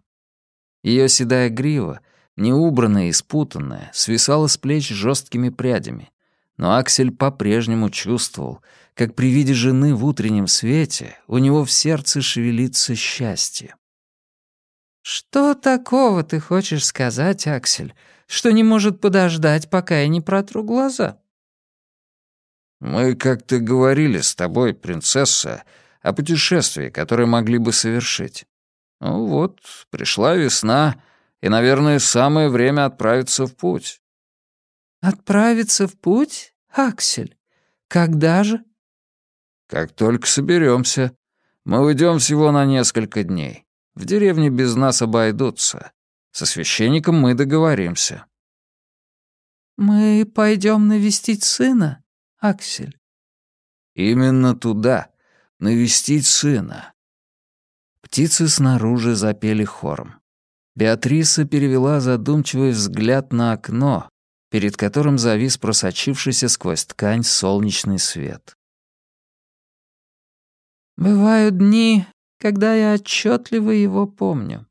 Ее седая грива, неубранная и спутанная, свисала с плеч жесткими прядями, но Аксель по-прежнему чувствовал, как при виде жены в утреннем свете у него в сердце шевелится счастье. «Что такого ты хочешь сказать, Аксель, что не может подождать, пока я не протру глаза?» «Мы как-то говорили с тобой, принцесса, о путешествии, которое могли бы совершить. Ну вот, пришла весна, и, наверное, самое время отправиться в путь». «Отправиться в путь? «Аксель, когда же?» «Как только соберемся. Мы уйдем всего на несколько дней. В деревне без нас обойдутся. Со священником мы договоримся». «Мы пойдем навестить сына, Аксель?» «Именно туда. Навестить сына». Птицы снаружи запели хором. Беатриса перевела задумчивый взгляд на окно, перед которым завис просочившийся сквозь ткань солнечный свет. «Бывают дни, когда я отчетливо его помню.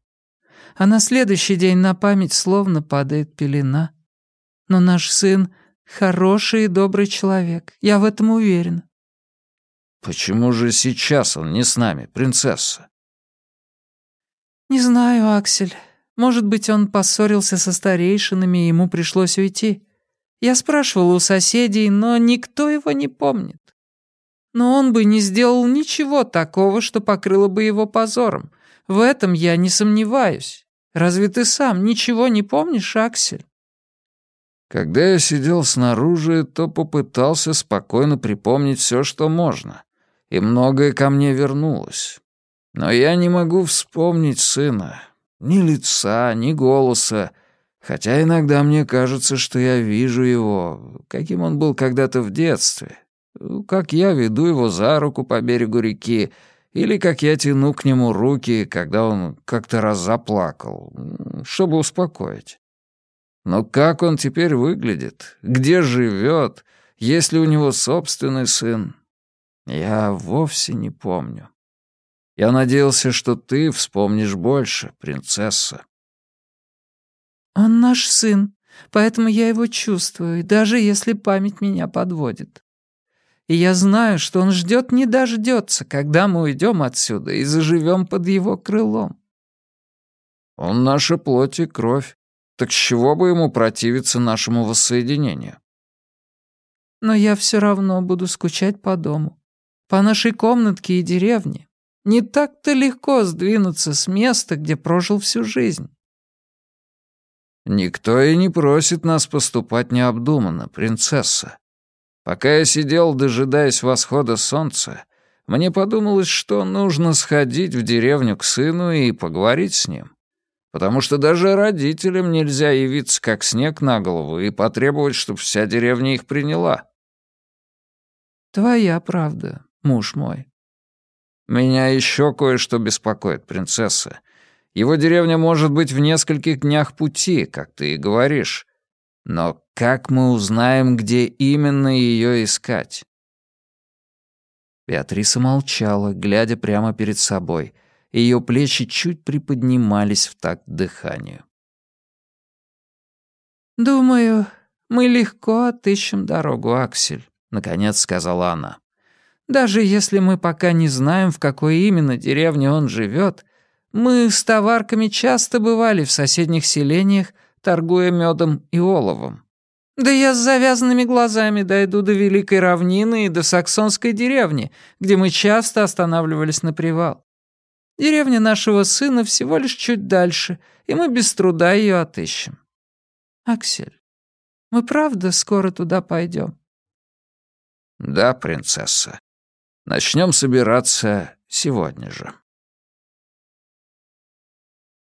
А на следующий день на память словно падает пелена. Но наш сын — хороший и добрый человек, я в этом уверена. «Почему же сейчас он не с нами, принцесса?» «Не знаю, Аксель. Может быть, он поссорился со старейшинами, и ему пришлось уйти. Я спрашивала у соседей, но никто его не помнит. Но он бы не сделал ничего такого, что покрыло бы его позором. В этом я не сомневаюсь. Разве ты сам ничего не помнишь, Аксель?» Когда я сидел снаружи, то попытался спокойно припомнить все, что можно, и многое ко мне вернулось. Но я не могу вспомнить сына, ни лица, ни голоса, хотя иногда мне кажется, что я вижу его, каким он был когда-то в детстве, как я веду его за руку по берегу реки, или как я тяну к нему руки, когда он как-то раз заплакал, чтобы успокоить. Но как он теперь выглядит? Где живет? Есть ли у него собственный сын? Я вовсе не помню. Я надеялся, что ты вспомнишь больше, принцесса. Он наш сын, поэтому я его чувствую, даже если память меня подводит. И я знаю, что он ждет не дождется, когда мы уйдем отсюда и заживем под его крылом. Он наша плоть и кровь. Так с чего бы ему противиться нашему воссоединению? Но я все равно буду скучать по дому, по нашей комнатке и деревне. Не так-то легко сдвинуться с места, где прожил всю жизнь. Никто и не просит нас поступать необдуманно, принцесса. Пока я сидел, дожидаясь восхода солнца, мне подумалось, что нужно сходить в деревню к сыну и поговорить с ним. Потому что даже родителям нельзя явиться как снег на голову и потребовать, чтобы вся деревня их приняла. Твоя правда, муж мой. Меня еще кое-что беспокоит, принцесса. Его деревня может быть в нескольких днях пути, как ты и говоришь. Но как мы узнаем, где именно ее искать? Беатриса молчала, глядя прямо перед собой. Ее плечи чуть приподнимались в такт дыханию. «Думаю, мы легко отыщем дорогу, Аксель», — наконец сказала она. «Даже если мы пока не знаем, в какой именно деревне он живет, мы с товарками часто бывали в соседних селениях, торгуя медом и оловом. Да я с завязанными глазами дойду до Великой равнины и до Саксонской деревни, где мы часто останавливались на привал. Деревня нашего сына всего лишь чуть дальше, и мы без труда ее отыщем. Аксель, мы правда скоро туда пойдем? Да, принцесса. Начнем собираться сегодня же.